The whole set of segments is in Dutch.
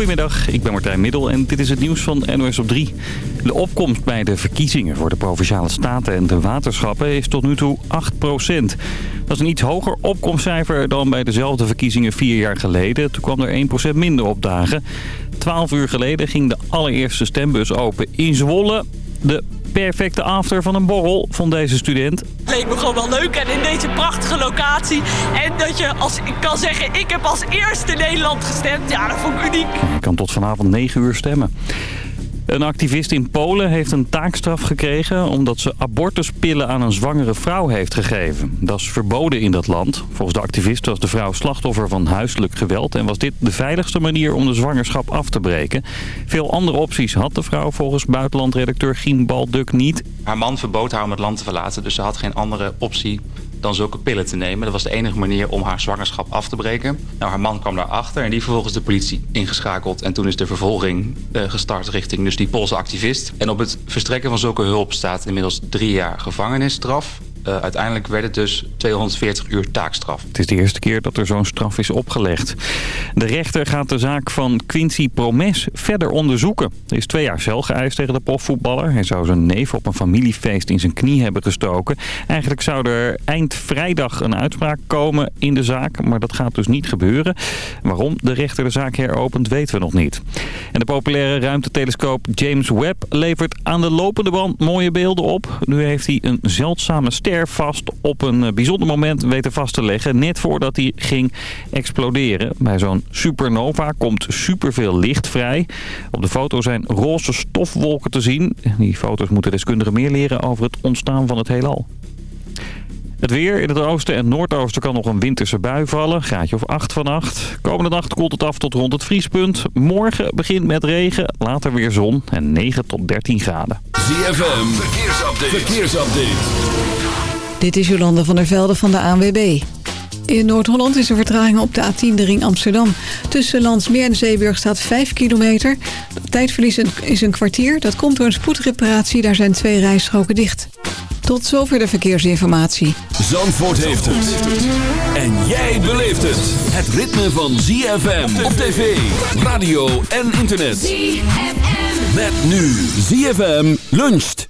Goedemiddag, ik ben Martijn Middel en dit is het nieuws van NOS op 3. De opkomst bij de verkiezingen voor de Provinciale Staten en de waterschappen is tot nu toe 8% Dat is een iets hoger opkomstcijfer dan bij dezelfde verkiezingen vier jaar geleden. Toen kwam er 1% minder op dagen. Twaalf uur geleden ging de allereerste stembus open in Zwolle. De perfecte after van een borrel, vond deze student. Het leek me gewoon wel leuk en in deze prachtige locatie. En dat je als ik kan zeggen, ik heb als eerste Nederland gestemd. Ja, dat vond ik uniek. Je kan tot vanavond 9 uur stemmen. Een activist in Polen heeft een taakstraf gekregen omdat ze abortuspillen aan een zwangere vrouw heeft gegeven. Dat is verboden in dat land. Volgens de activist was de vrouw slachtoffer van huiselijk geweld en was dit de veiligste manier om de zwangerschap af te breken. Veel andere opties had de vrouw volgens buitenlandredacteur Gien Balduk niet. Haar man verbood haar om het land te verlaten, dus ze had geen andere optie dan zulke pillen te nemen. Dat was de enige manier om haar zwangerschap af te breken. Nou, haar man kwam daarachter en die vervolgens de politie ingeschakeld. En toen is de vervolging uh, gestart richting dus die Poolse activist. En op het verstrekken van zulke hulp staat inmiddels drie jaar gevangenisstraf. Uh, uiteindelijk werd het dus 240 uur taakstraf. Het is de eerste keer dat er zo'n straf is opgelegd. De rechter gaat de zaak van Quincy Promes verder onderzoeken. Er is twee jaar cel geëist tegen de profvoetballer. Hij zou zijn neef op een familiefeest in zijn knie hebben gestoken. Eigenlijk zou er eind vrijdag een uitspraak komen in de zaak. Maar dat gaat dus niet gebeuren. Waarom de rechter de zaak heropent weten we nog niet. En de populaire ruimtetelescoop James Webb levert aan de lopende band mooie beelden op. Nu heeft hij een zeldzame ster vast op een eh, bijzonder moment weten vast te leggen. Net voordat hij ging exploderen. Bij zo'n supernova komt superveel licht vrij. Op de foto zijn roze stofwolken te zien. Die foto's moeten deskundigen meer leren over het ontstaan van het heelal. Het weer in het oosten en noordoosten kan nog een winterse bui vallen. Graadje of 8 vannacht. Komende nacht koelt het af tot rond het vriespunt. Morgen begint met regen, later weer zon en 9 tot 13 graden. ZFM, verkeersupdate. verkeersupdate. Dit is Jolanda van der Velde van de ANWB. In Noord-Holland is er vertraging op de A10 de ring Amsterdam. Tussen Landsmeer en Zeeburg staat 5 kilometer. Tijdverlies is een kwartier. Dat komt door een spoedreparatie. Daar zijn twee rijstroken dicht. Tot zover de verkeersinformatie. Zandvoort heeft het. En jij beleeft het. Het ritme van ZFM op tv, radio en internet. ZFM. Met nu ZFM luncht.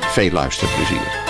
veel luisterplezier.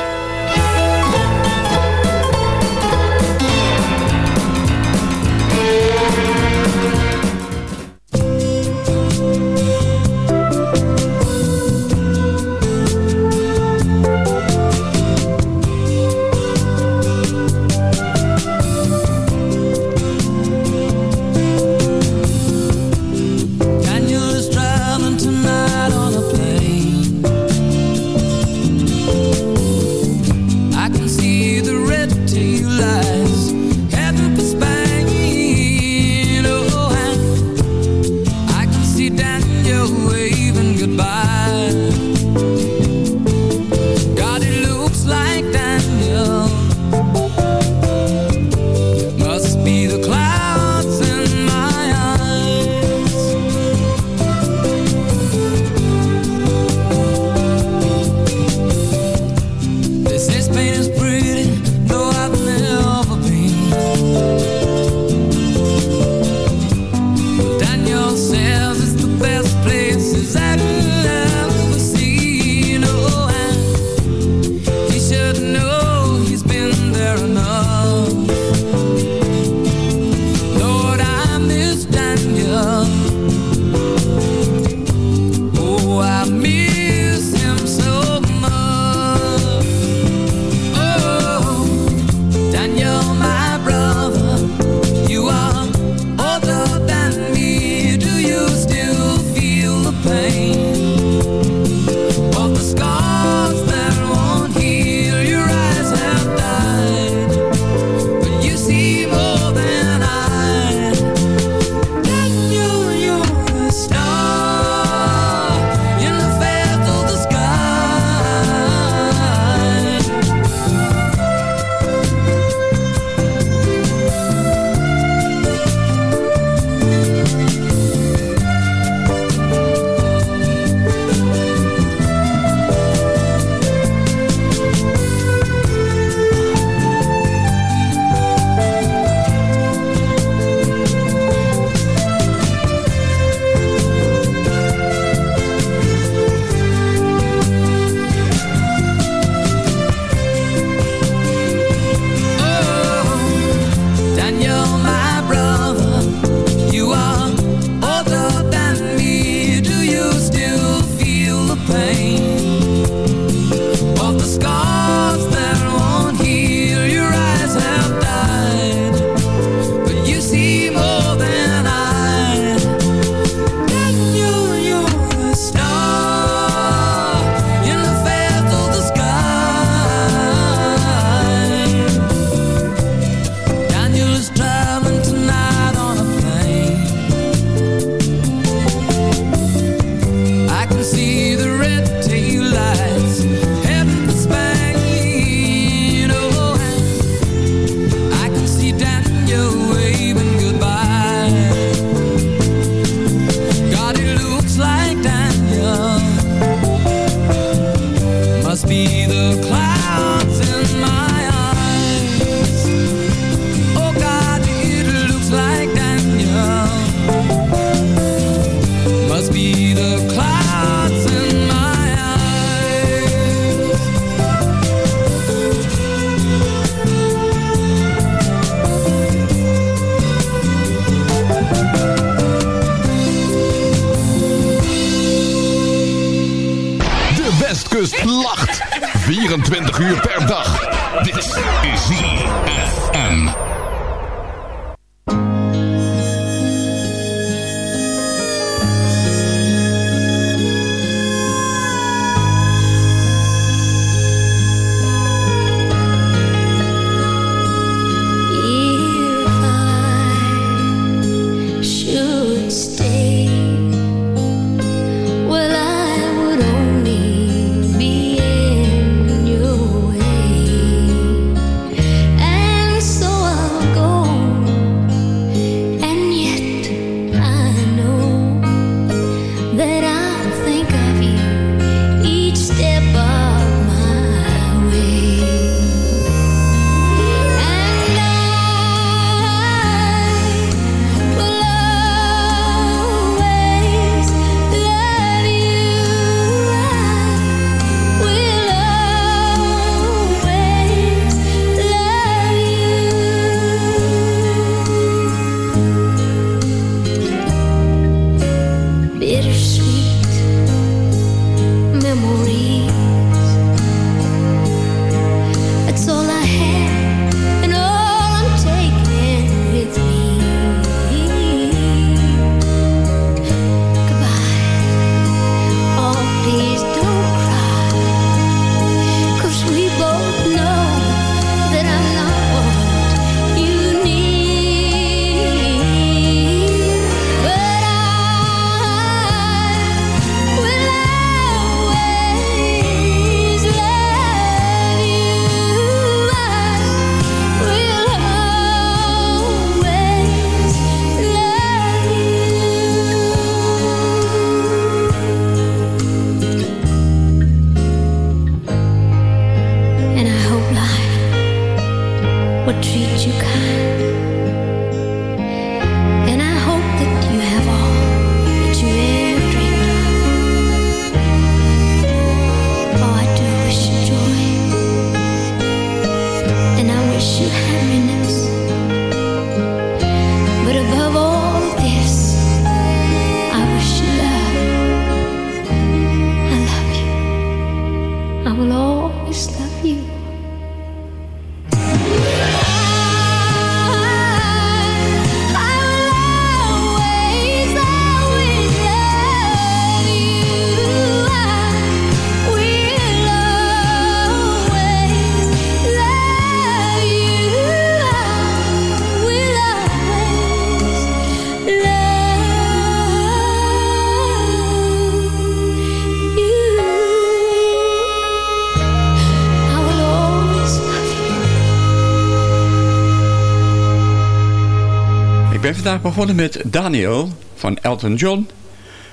Vandaag begonnen met Daniel van Elton John.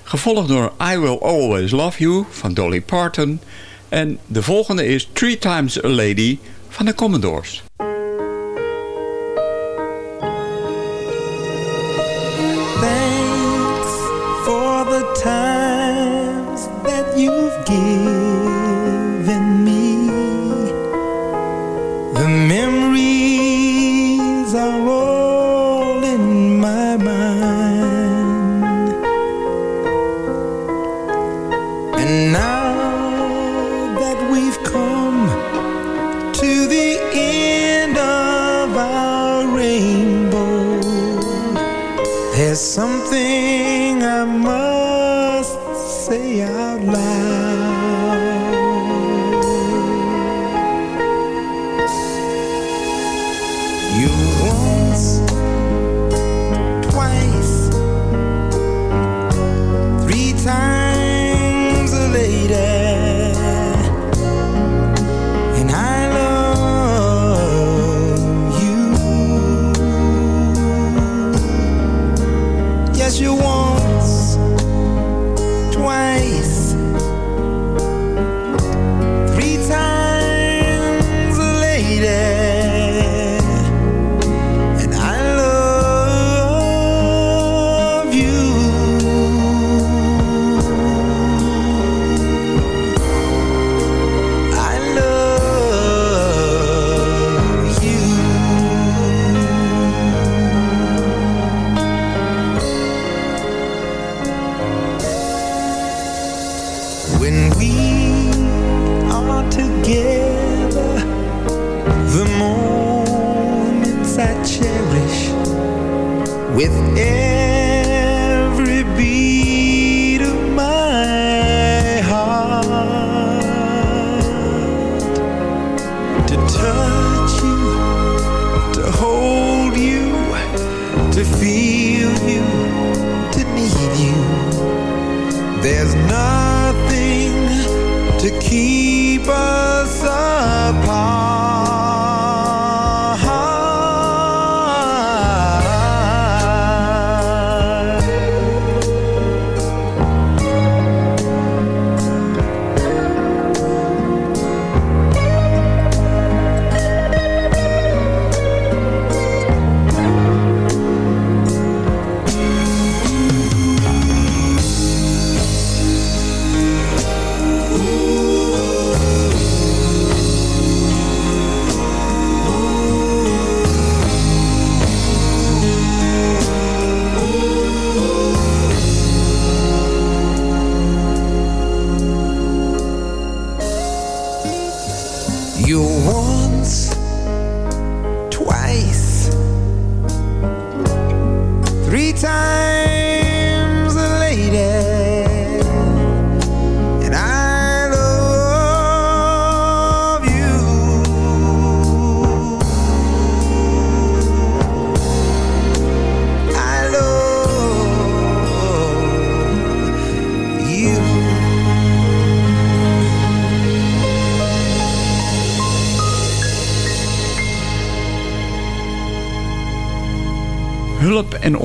Gevolgd door I Will Always Love You van Dolly Parton. En de volgende is Three Times a Lady van de Commodores. You once,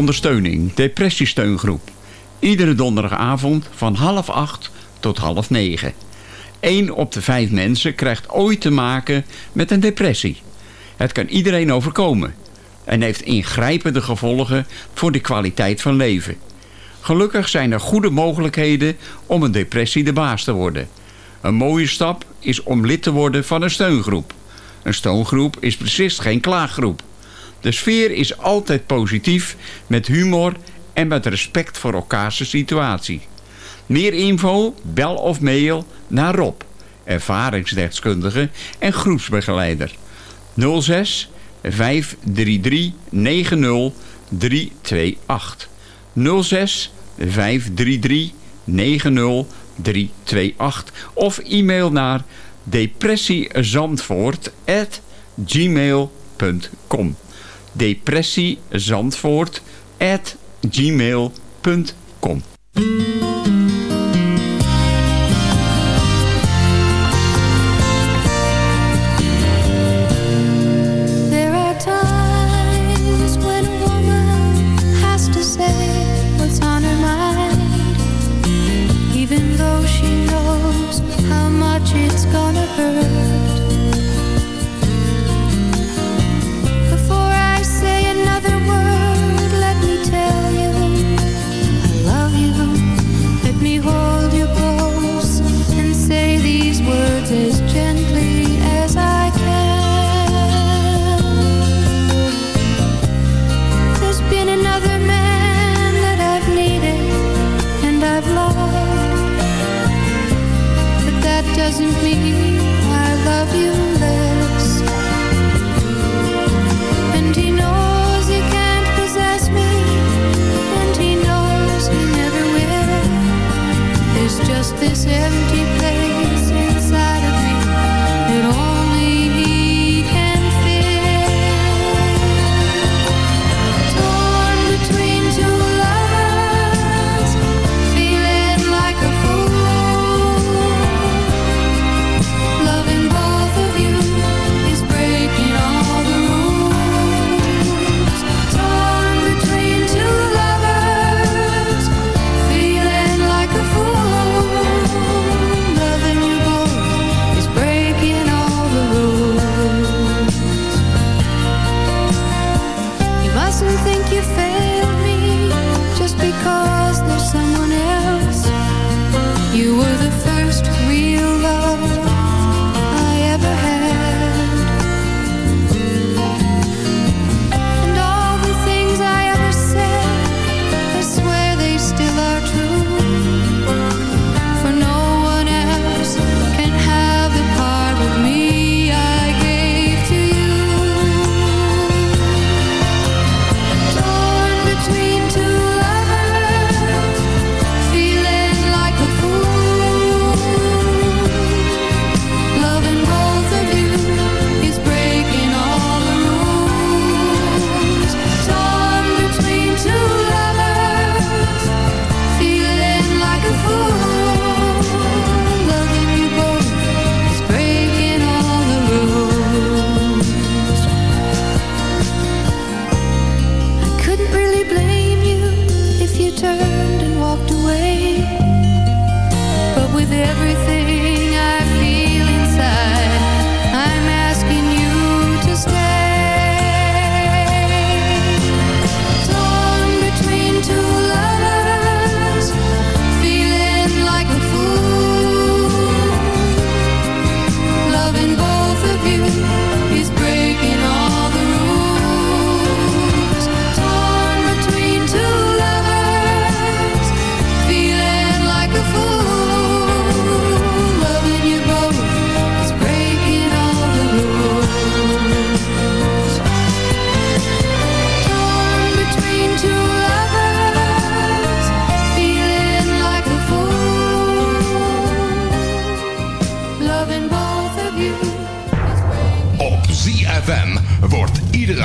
ondersteuning, depressiesteungroep. Iedere donderdagavond van half acht tot half negen. Eén op de vijf mensen krijgt ooit te maken met een depressie. Het kan iedereen overkomen en heeft ingrijpende gevolgen voor de kwaliteit van leven. Gelukkig zijn er goede mogelijkheden om een depressie de baas te worden. Een mooie stap is om lid te worden van een steungroep. Een steungroep is precies geen klaaggroep. De sfeer is altijd positief, met humor en met respect voor elkaars situatie. Meer info, bel of mail naar Rob, ervaringsdeskundige en groepsbegeleider. 06 533 90 328 06 533 90 328 of e-mail naar depressiezandvoort@gmail.com depressiezandvoort.gmail.com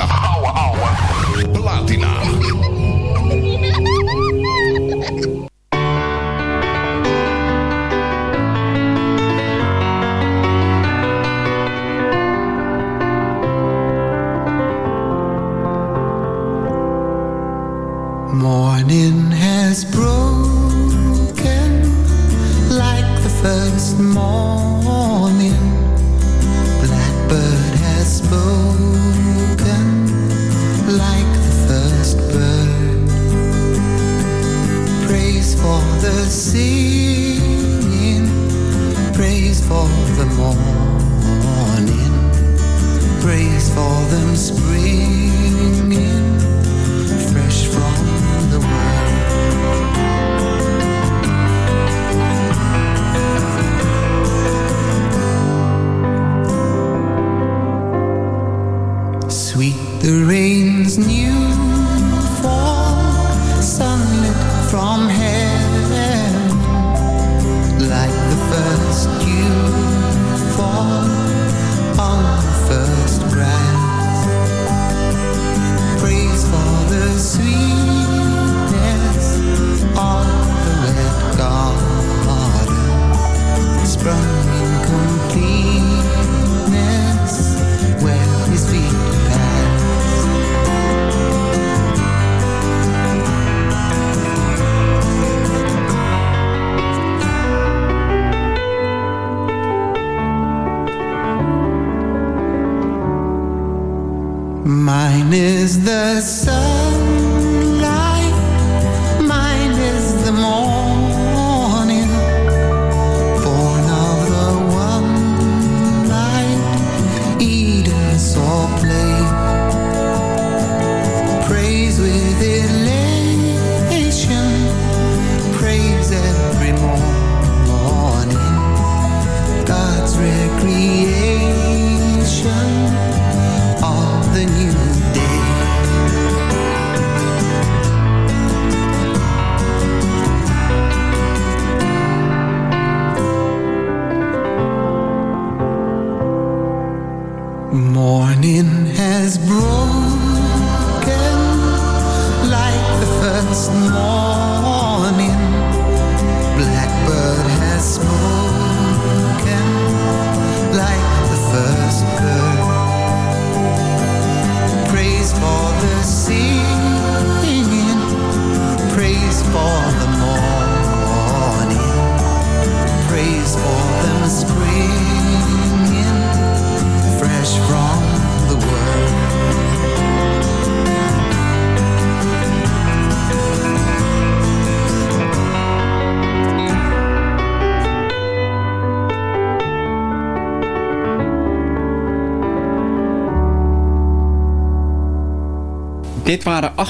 iedere ouwe ouwe platina.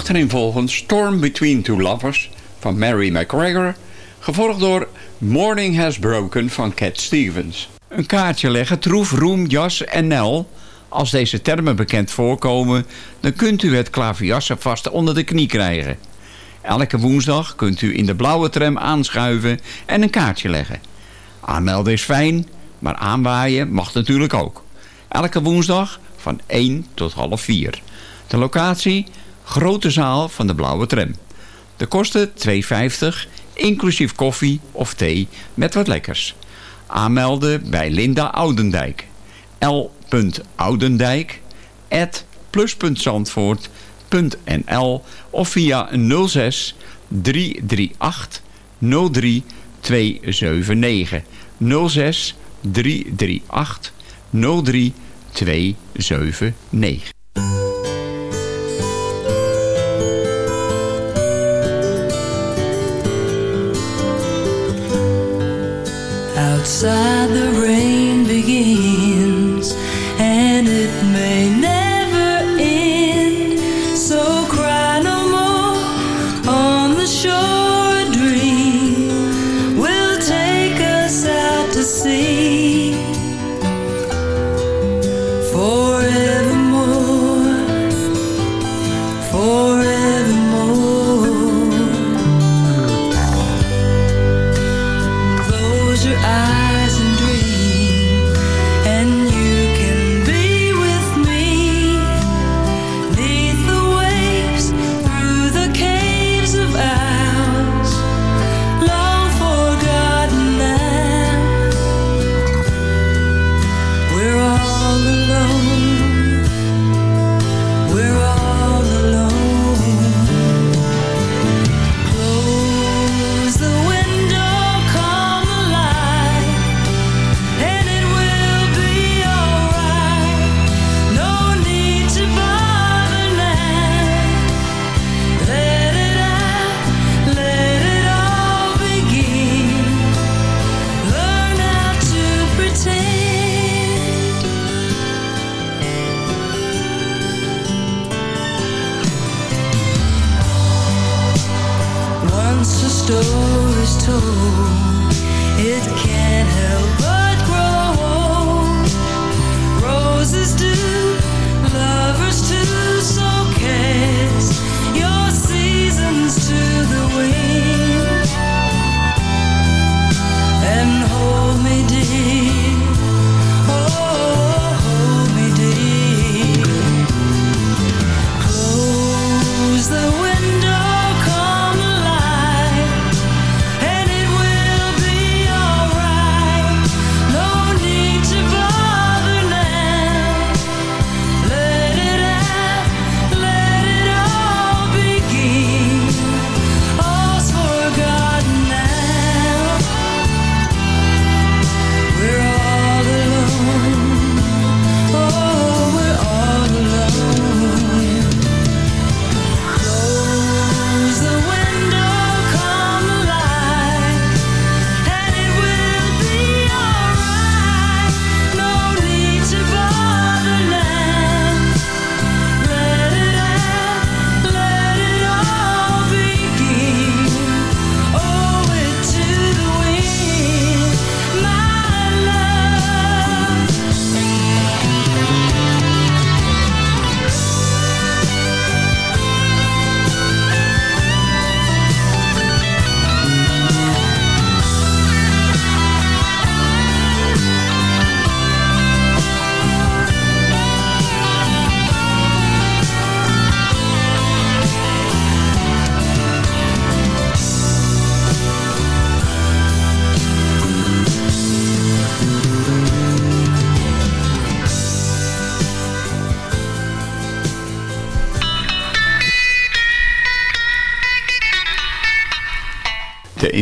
Achtereenvolgens Storm Between Two Lovers van Mary McGregor... gevolgd door Morning Has Broken van Cat Stevens. Een kaartje leggen, troef, roem, jas en nel... Als deze termen bekend voorkomen... dan kunt u het klaverjassen vast onder de knie krijgen. Elke woensdag kunt u in de blauwe tram aanschuiven en een kaartje leggen. Aanmelden is fijn, maar aanwaaien mag natuurlijk ook. Elke woensdag van 1 tot half 4. De locatie, grote zaal van de blauwe tram. De kosten 2,50, inclusief koffie of thee met wat lekkers. Aanmelden bij Linda Oudendijk. l.oudendijk at plus.zandvoort.nl of via 06 338 03 279 06 338 03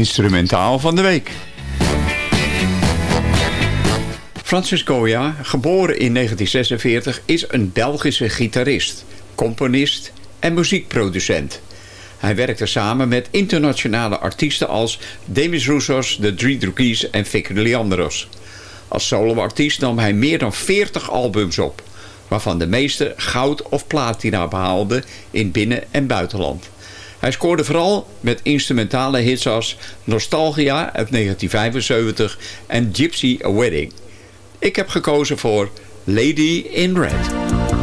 instrumentaal van de week. Francis Goya, geboren in 1946, is een Belgische gitarist, componist en muziekproducent. Hij werkte samen met internationale artiesten als Demis Roussos, de Drie Droogies en Vicky Leandros. Als soloartiest nam hij meer dan 40 albums op, waarvan de meeste goud of platina behaalden in binnen- en buitenland. Hij scoorde vooral met instrumentale hits als Nostalgia uit 1975 en Gypsy Wedding. Ik heb gekozen voor Lady in Red.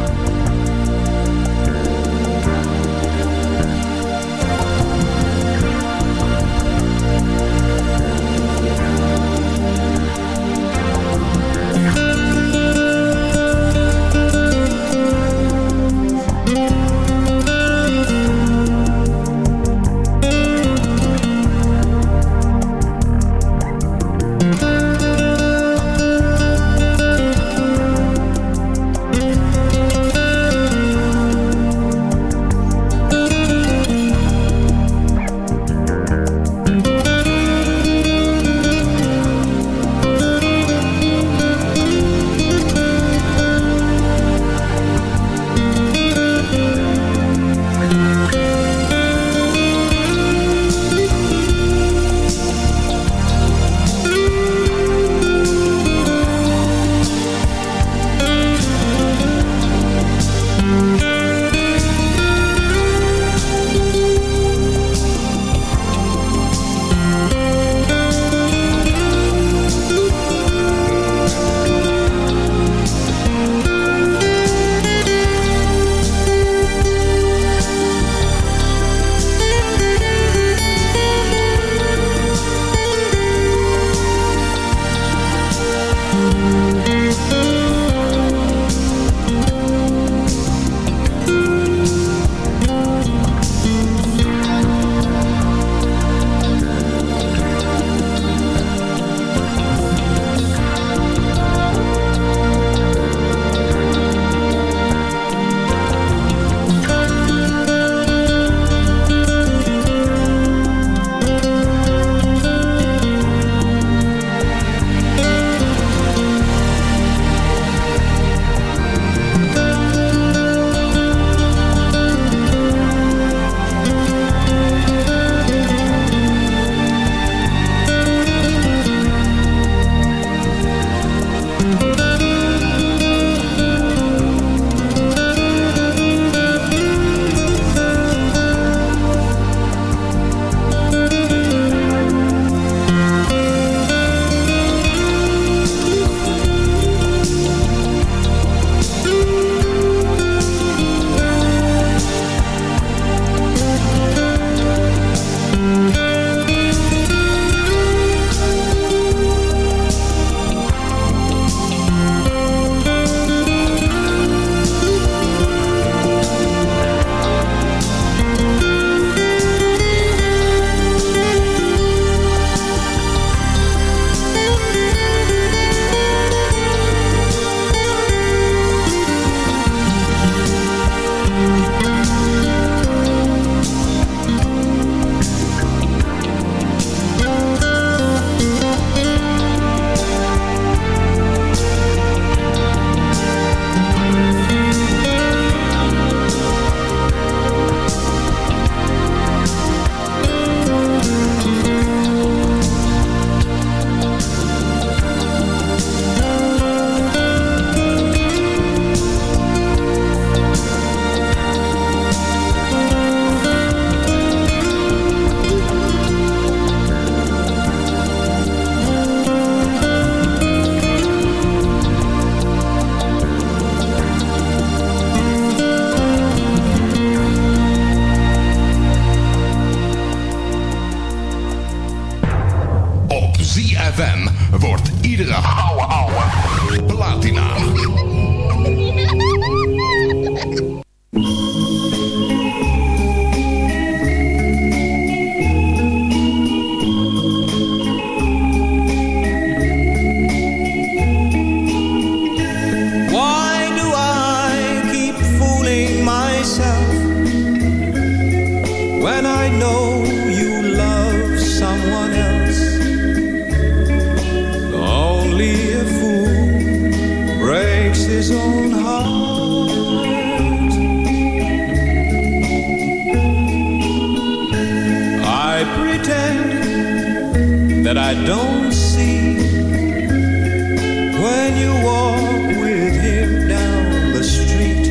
you walk with him down the street.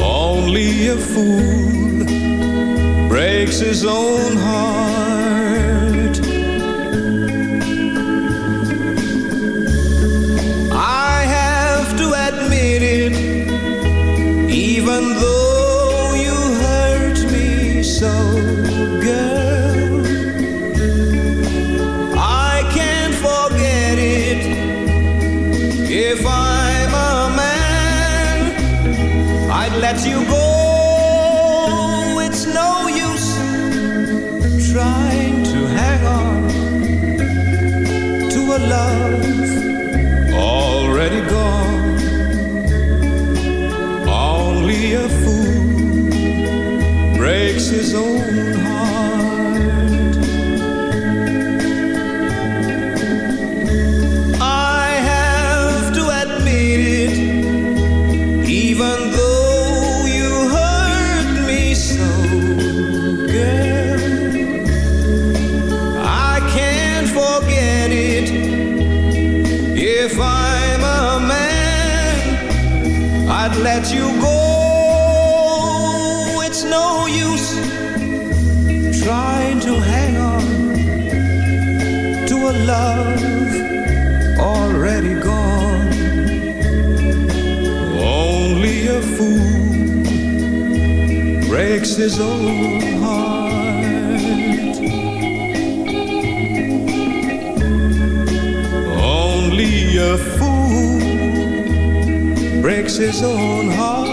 Only a fool breaks his own heart. let you go. It's no use trying to hang on To a love already gone. Only a fool breaks his own. breaks his own heart.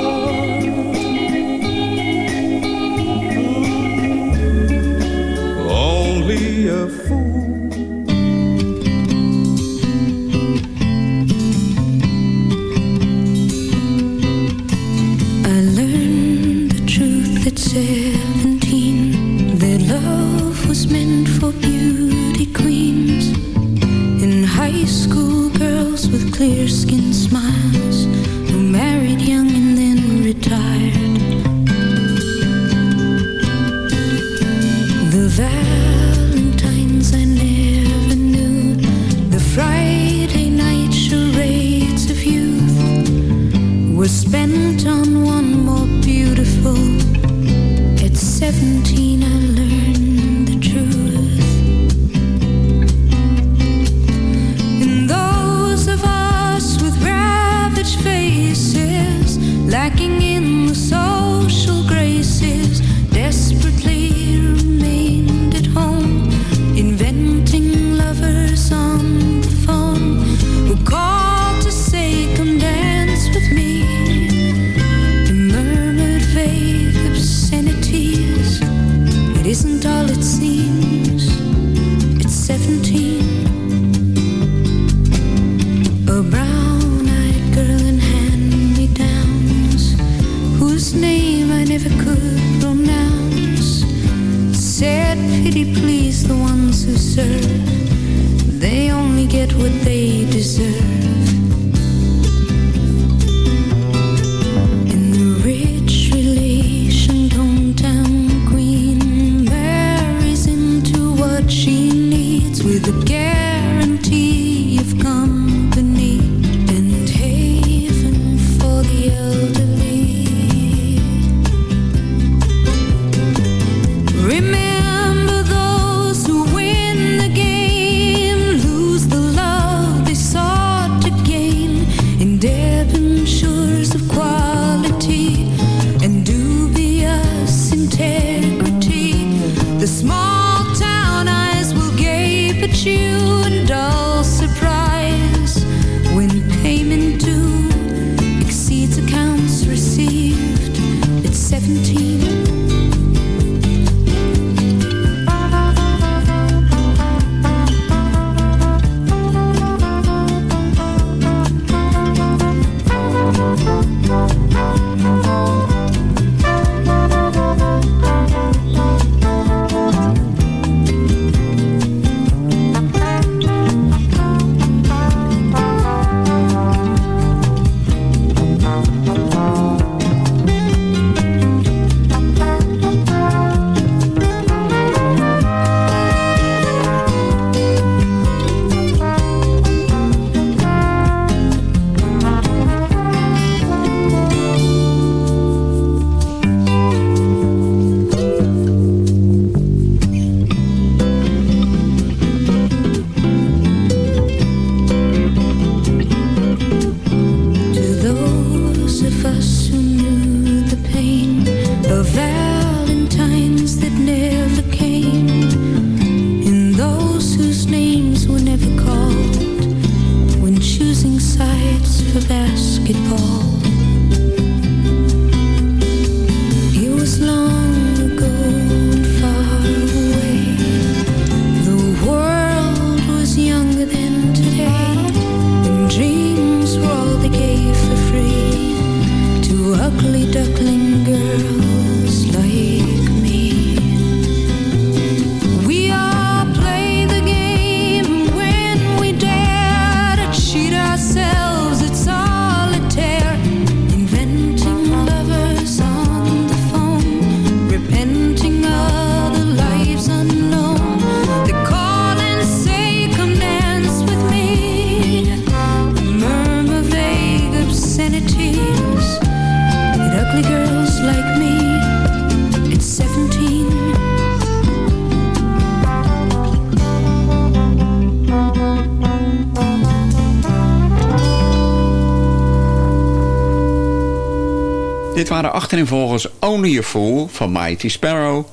volgens Only a Fool van Mighty Sparrow...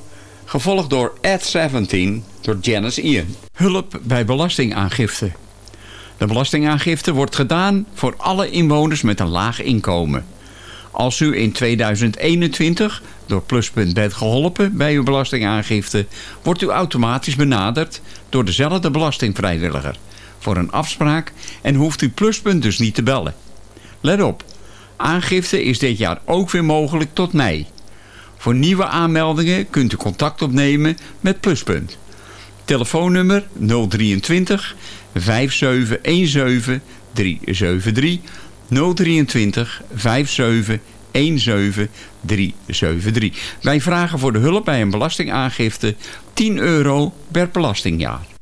gevolgd door Ed 17 door Janice Ian. Hulp bij belastingaangifte. De belastingaangifte wordt gedaan voor alle inwoners met een laag inkomen. Als u in 2021 door Pluspunt bent geholpen bij uw belastingaangifte... wordt u automatisch benaderd door dezelfde belastingvrijwilliger... voor een afspraak en hoeft u Pluspunt dus niet te bellen. Let op, Aangifte is dit jaar ook weer mogelijk tot mei. Voor nieuwe aanmeldingen kunt u contact opnemen met Pluspunt. Telefoonnummer 023 5717 373 023 5717 373. Wij vragen voor de hulp bij een belastingaangifte 10 euro per belastingjaar.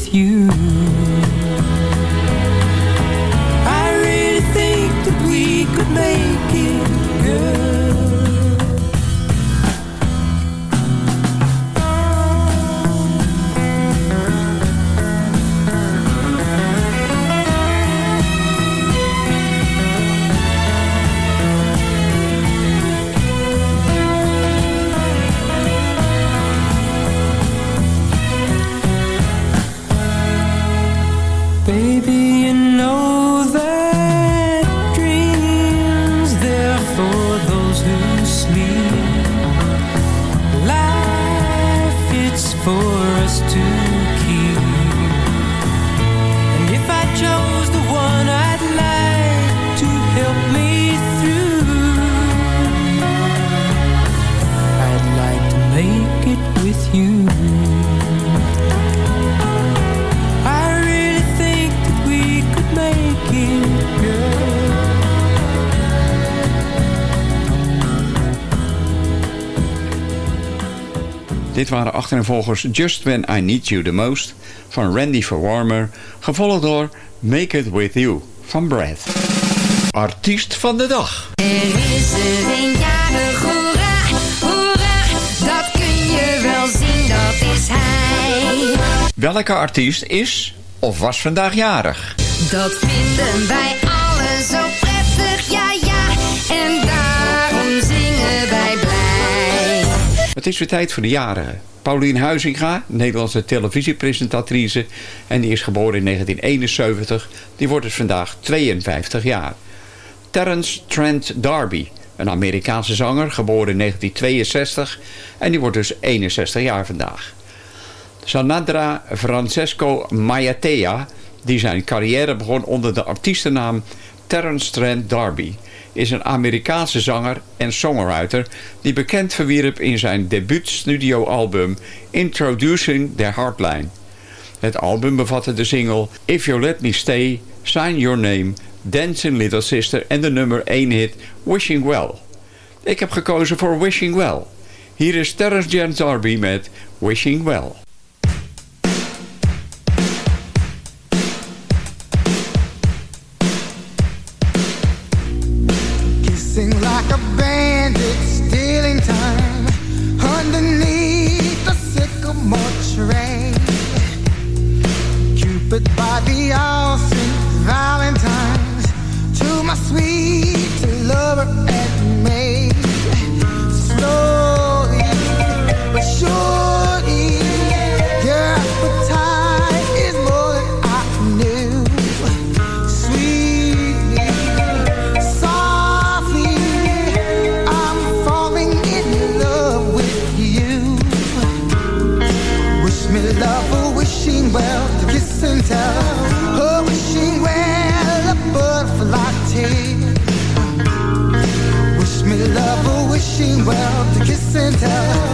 With you. Waren achtereenvolgens Just When I Need You The Most van Randy Verwarmer, gevolgd door Make It With You van Brad. Artiest van de dag. Er is er een jarig, hoera, hoera, dat kun je wel zien, dat is hij. Welke artiest is of was vandaag jarig? Dat vinden wij allen zo prettig, ja ja, en daarom zingen wij blij. Het is weer tijd voor de jarigen. Paulien Huizinga, Nederlandse televisiepresentatrice... en die is geboren in 1971. Die wordt dus vandaag 52 jaar. Terence Trent D'Arby, een Amerikaanse zanger, geboren in 1962... en die wordt dus 61 jaar vandaag. Sanadra Francesco Maiatea, die zijn carrière begon onder de artiestennaam Terence Trent D'Arby, is een Amerikaanse zanger en songwriter die bekend verwierp in zijn debuutstudioalbum Introducing the Heartline. Het album bevatte de single If You Let Me Stay, Sign Your Name, Dancing Little Sister en de nummer 1 hit Wishing Well. Ik heb gekozen voor Wishing Well. Hier is Terence Trent D'Arby met Wishing Well. Like a bandit, center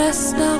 dressed up